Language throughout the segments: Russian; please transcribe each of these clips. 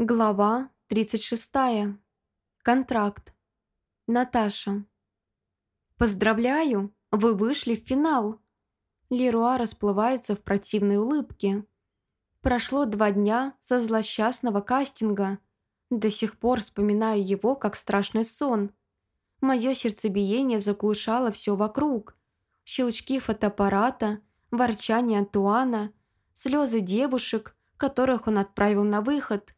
Глава 36. Контракт. Наташа. «Поздравляю, вы вышли в финал!» Леруа расплывается в противной улыбке. Прошло два дня со злосчастного кастинга. До сих пор вспоминаю его как страшный сон. Мое сердцебиение заглушало все вокруг. Щелчки фотоаппарата, ворчание Антуана, слезы девушек, которых он отправил на выход –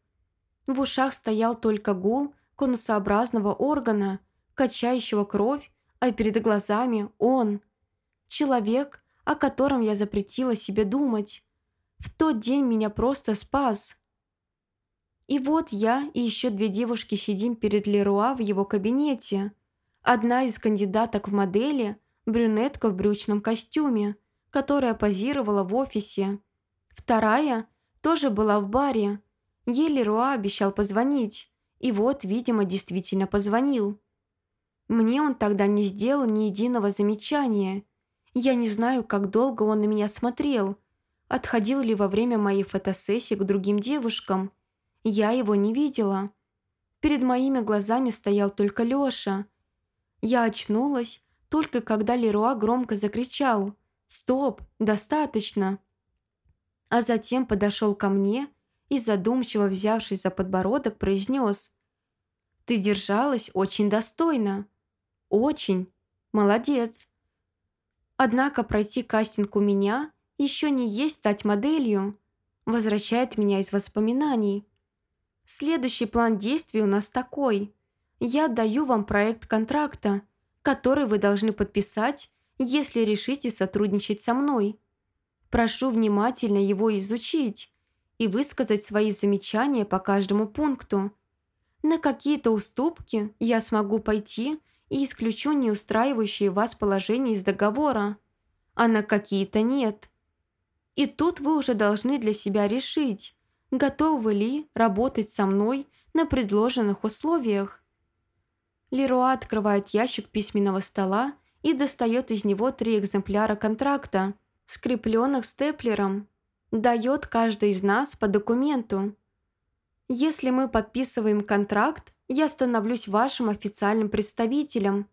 в ушах стоял только гул конусообразного органа, качающего кровь, а перед глазами он. Человек, о котором я запретила себе думать. В тот день меня просто спас. И вот я и еще две девушки сидим перед Леруа в его кабинете. Одна из кандидаток в модели – брюнетка в брючном костюме, которая позировала в офисе. Вторая тоже была в баре, Еле Руа обещал позвонить, и вот, видимо, действительно позвонил. Мне он тогда не сделал ни единого замечания. Я не знаю, как долго он на меня смотрел, отходил ли во время моей фотосессии к другим девушкам. Я его не видела. Перед моими глазами стоял только Лёша. Я очнулась, только когда Леруа громко закричал «Стоп! Достаточно!» А затем подошел ко мне и, задумчиво взявшись за подбородок, произнес «Ты держалась очень достойно. Очень. Молодец. Однако пройти кастинг у меня еще не есть стать моделью», возвращает меня из воспоминаний. Следующий план действий у нас такой. Я даю вам проект контракта, который вы должны подписать, если решите сотрудничать со мной. Прошу внимательно его изучить и высказать свои замечания по каждому пункту. На какие-то уступки я смогу пойти и исключу неустраивающие вас положения из договора, а на какие-то нет. И тут вы уже должны для себя решить, готовы ли работать со мной на предложенных условиях. Леруа открывает ящик письменного стола и достает из него три экземпляра контракта, скрепленных степлером дает каждый из нас по документу. Если мы подписываем контракт, я становлюсь вашим официальным представителем.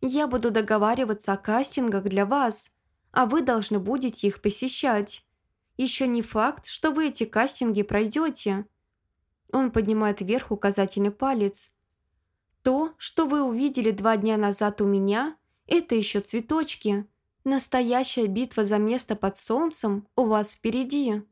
Я буду договариваться о кастингах для вас, а вы должны будете их посещать. Еще не факт, что вы эти кастинги пройдете. Он поднимает вверх указательный палец. То, что вы увидели два дня назад у меня, это еще цветочки. Настоящая битва за место под солнцем у вас впереди.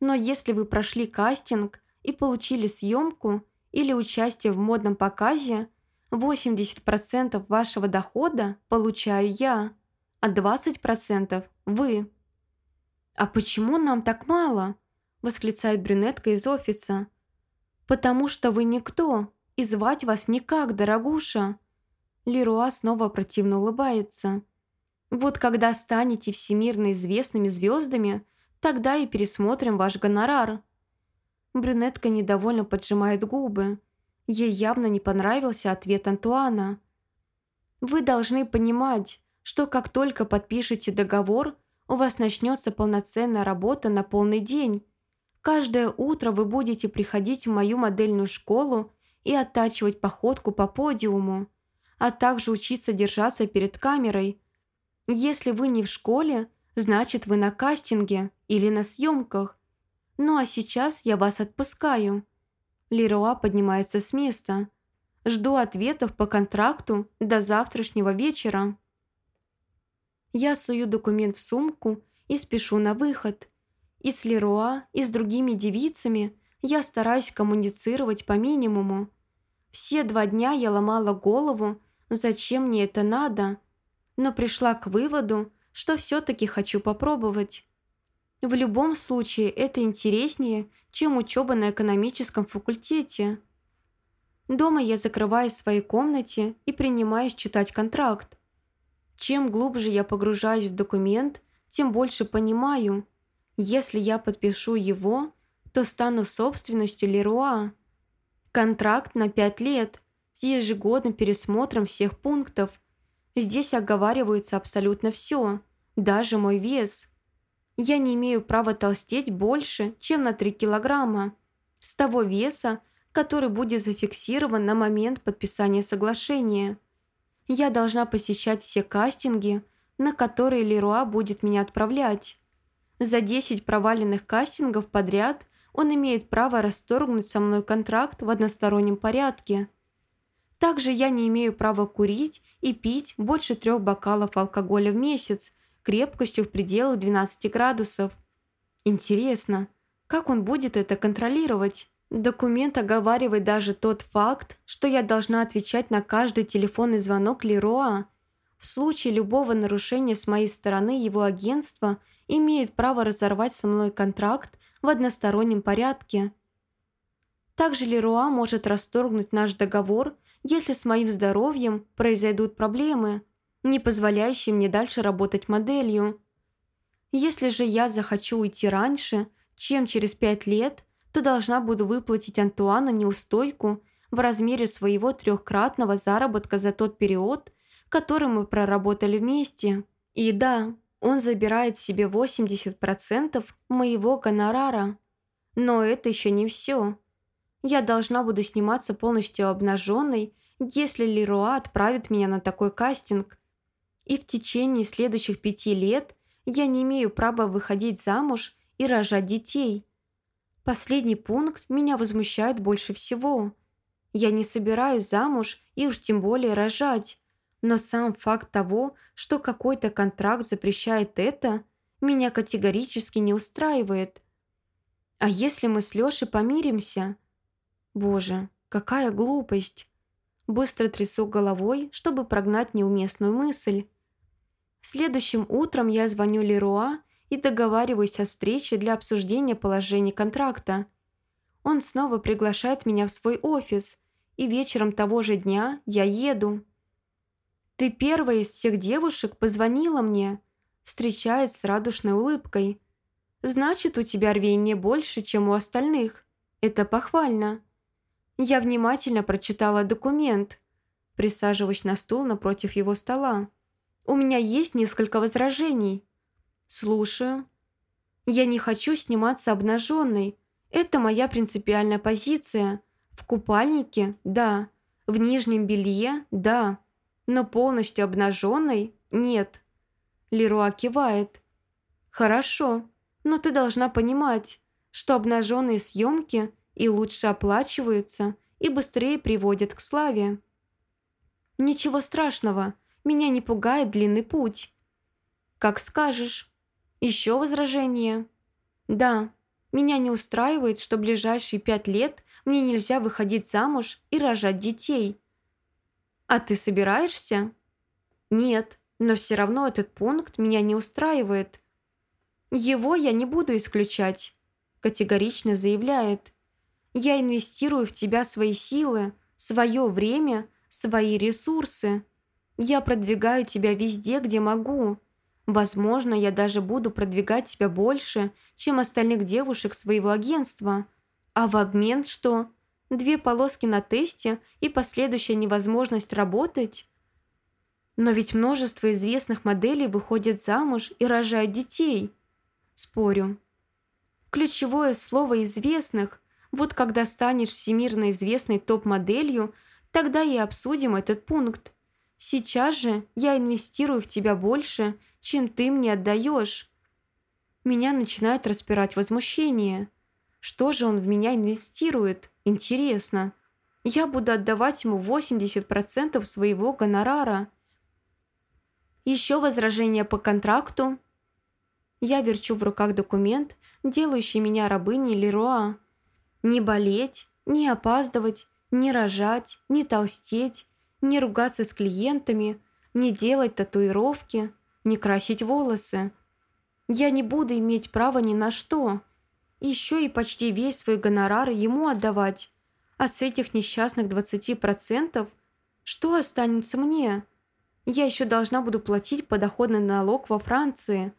Но если вы прошли кастинг и получили съемку или участие в модном показе, 80% вашего дохода получаю я, а 20% вы. «А почему нам так мало?» – восклицает брюнетка из офиса. «Потому что вы никто, и звать вас никак, дорогуша». Леруа снова противно улыбается. Вот когда станете всемирно известными звездами, тогда и пересмотрим ваш гонорар». Брюнетка недовольно поджимает губы. Ей явно не понравился ответ Антуана. «Вы должны понимать, что как только подпишете договор, у вас начнется полноценная работа на полный день. Каждое утро вы будете приходить в мою модельную школу и оттачивать походку по подиуму, а также учиться держаться перед камерой, если вы не в школе, значит вы на кастинге или на съемках. Ну а сейчас я вас отпускаю». Леруа поднимается с места. «Жду ответов по контракту до завтрашнего вечера». Я сую документ в сумку и спешу на выход. И с Леруа, и с другими девицами я стараюсь коммуницировать по минимуму. Все два дня я ломала голову, зачем мне это надо – но пришла к выводу, что все-таки хочу попробовать. В любом случае это интереснее, чем учеба на экономическом факультете. Дома я закрываюсь в своей комнате и принимаюсь читать контракт. Чем глубже я погружаюсь в документ, тем больше понимаю. Если я подпишу его, то стану собственностью Леруа. Контракт на пять лет с ежегодным пересмотром всех пунктов – Здесь оговаривается абсолютно все, даже мой вес. Я не имею права толстеть больше, чем на 3 килограмма. С того веса, который будет зафиксирован на момент подписания соглашения. Я должна посещать все кастинги, на которые Леруа будет меня отправлять. За 10 проваленных кастингов подряд он имеет право расторгнуть со мной контракт в одностороннем порядке. Также я не имею права курить и пить больше трех бокалов алкоголя в месяц крепкостью в пределах 12 градусов. Интересно, как он будет это контролировать? Документ оговаривает даже тот факт, что я должна отвечать на каждый телефонный звонок Лероа. В случае любого нарушения с моей стороны его агентство имеет право разорвать со мной контракт в одностороннем порядке. Также Леруа может расторгнуть наш договор, если с моим здоровьем произойдут проблемы, не позволяющие мне дальше работать моделью. Если же я захочу уйти раньше, чем через пять лет – то должна буду выплатить Антуану неустойку в размере своего трехкратного заработка за тот период, который мы проработали вместе. И да, он забирает себе 80% моего гонорара. Но это еще не все. Я должна буду сниматься полностью обнаженной, если Леруа отправит меня на такой кастинг. И в течение следующих пяти лет я не имею права выходить замуж и рожать детей – Последний пункт меня возмущает больше всего. Я не собираюсь замуж и уж тем более рожать. Но сам факт того, что какой-то контракт запрещает это, меня категорически не устраивает. А если мы с Лешей помиримся? Боже, какая глупость. Быстро трясу головой, чтобы прогнать неуместную мысль. Следующим утром я звоню Леруа и договариваюсь о встрече для обсуждения положения контракта. Он снова приглашает меня в свой офис, и вечером того же дня я еду. «Ты первая из всех девушек позвонила мне», встречает с радушной улыбкой. «Значит, у тебя рвение больше, чем у остальных. Это похвально». Я внимательно прочитала документ, присаживаясь на стул напротив его стола. «У меня есть несколько возражений». «Слушаю». «Я не хочу сниматься обнаженной. Это моя принципиальная позиция. В купальнике – да. В нижнем белье – да. Но полностью обнаженной – нет». Леруа кивает. «Хорошо, но ты должна понимать, что обнаженные съемки и лучше оплачиваются, и быстрее приводят к славе». «Ничего страшного, меня не пугает длинный путь». «Как скажешь». Еще возражение? Да, меня не устраивает, что ближайшие пять лет мне нельзя выходить замуж и рожать детей. А ты собираешься? Нет, но все равно этот пункт меня не устраивает. Его я не буду исключать, категорично заявляет. Я инвестирую в тебя свои силы, свое время, свои ресурсы. Я продвигаю тебя везде, где могу. Возможно, я даже буду продвигать тебя больше, чем остальных девушек своего агентства. А в обмен что? Две полоски на тесте и последующая невозможность работать? Но ведь множество известных моделей выходят замуж и рожают детей. Спорю. Ключевое слово «известных» Вот когда станешь всемирно известной топ-моделью, тогда и обсудим этот пункт. Сейчас же я инвестирую в тебя больше, чем ты мне отдаешь. Меня начинает распирать возмущение. Что же он в меня инвестирует? Интересно. Я буду отдавать ему 80% своего гонорара. Еще возражение по контракту. Я верчу в руках документ, делающий меня рабыней Леруа. Не болеть, не опаздывать, не рожать, не толстеть, не ругаться с клиентами, не делать татуировки, не красить волосы. Я не буду иметь права ни на что. Еще и почти весь свой гонорар ему отдавать. А с этих несчастных 20% что останется мне? Я еще должна буду платить подоходный налог во Франции.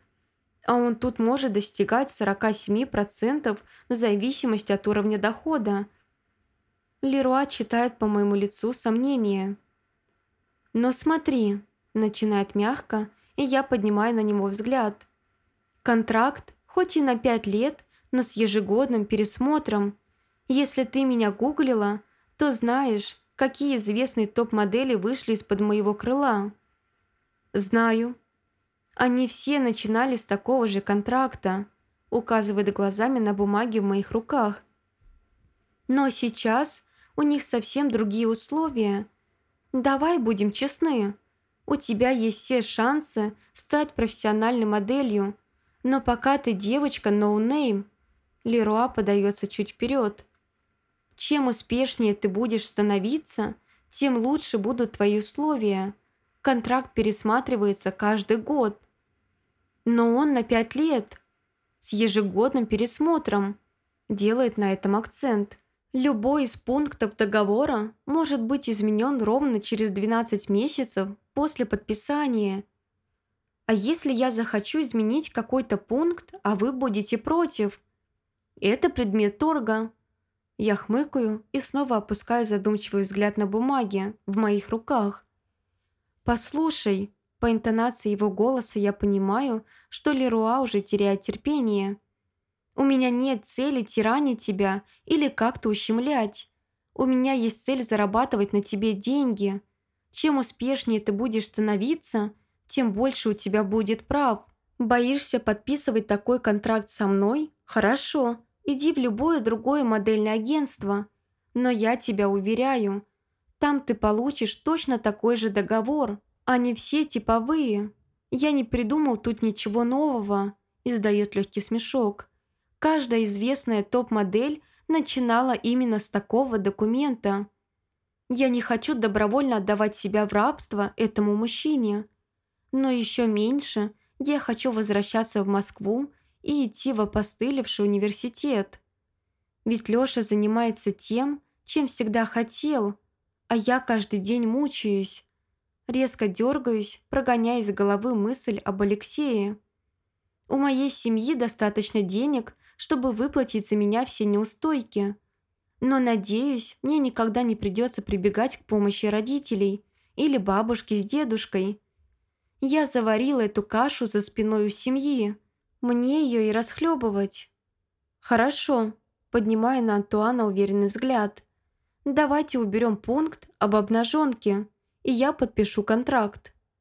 А он тут может достигать 47% в зависимости от уровня дохода. Леруа читает по моему лицу сомнения. «Но смотри», – начинает мягко, и я поднимаю на него взгляд. «Контракт, хоть и на пять лет, но с ежегодным пересмотром. Если ты меня гуглила, то знаешь, какие известные топ-модели вышли из-под моего крыла. Знаю. Они все начинали с такого же контракта, указывает глазами на бумаге в моих руках. Но сейчас у них совсем другие условия. Давай будем честны. У тебя есть все шансы стать профессиональной моделью, но пока ты девочка no name, Леруа подается чуть вперед. Чем успешнее ты будешь становиться, тем лучше будут твои условия. Контракт пересматривается каждый год. Но он на пять лет, с ежегодным пересмотром, делает на этом акцент. Любой из пунктов договора может быть изменен ровно через 12 месяцев после подписания. А если я захочу изменить какой-то пункт, а вы будете против? Это предмет торга. Я хмыкаю и снова опускаю задумчивый взгляд на бумаге в моих руках. «Послушай», по интонации его голоса я понимаю, что Леруа уже теряет терпение. «У меня нет цели тиранить тебя или как-то ущемлять. У меня есть цель зарабатывать на тебе деньги. Чем успешнее ты будешь становиться, тем больше у тебя будет прав. Боишься подписывать такой контракт со мной? Хорошо, иди в любое другое модельное агентство. Но я тебя уверяю, там ты получишь точно такой же договор, а не все типовые. Я не придумал тут ничего нового, издает легкий смешок. Каждая известная топ-модель начинала именно с такого документа – я не хочу добровольно отдавать себя в рабство этому мужчине. Но еще меньше я хочу возвращаться в Москву и идти в опостылевший университет. Ведь Лёша занимается тем, чем всегда хотел, а я каждый день мучаюсь. Резко дергаюсь, прогоняя из головы мысль об Алексее. У моей семьи достаточно денег, чтобы выплатить за меня все неустойки – но, надеюсь, мне никогда не придется прибегать к помощи родителей или бабушки с дедушкой. Я заварила эту кашу за спиной у семьи. Мне ее и расхлебывать. Хорошо, поднимая на Антуана уверенный взгляд. Давайте уберем пункт об обнаженке, и я подпишу контракт.